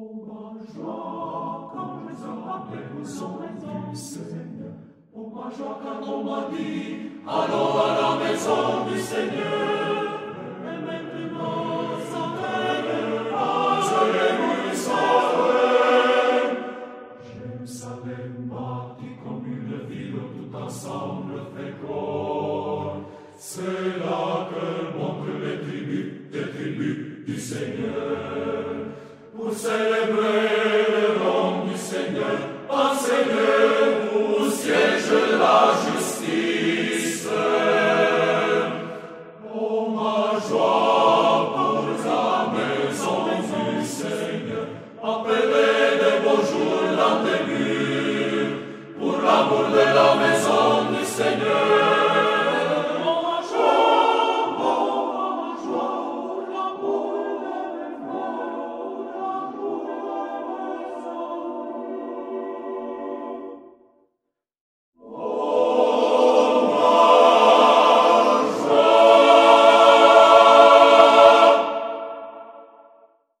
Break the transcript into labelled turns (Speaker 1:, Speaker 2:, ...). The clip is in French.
Speaker 1: Oh ma joie, quand je rappelle le son du Seigneur. Oh ma joie, quand on m'a dit, allons à la maison du Seigneur. C'est là que montrent les tribus, les tribus du Seigneur. Pour célébrer le nom du Seigneur, enseignez où siège la justice. Oh ma joie pour la maison du Seigneur, appelez de beaux jours l'an début, pour l'amour de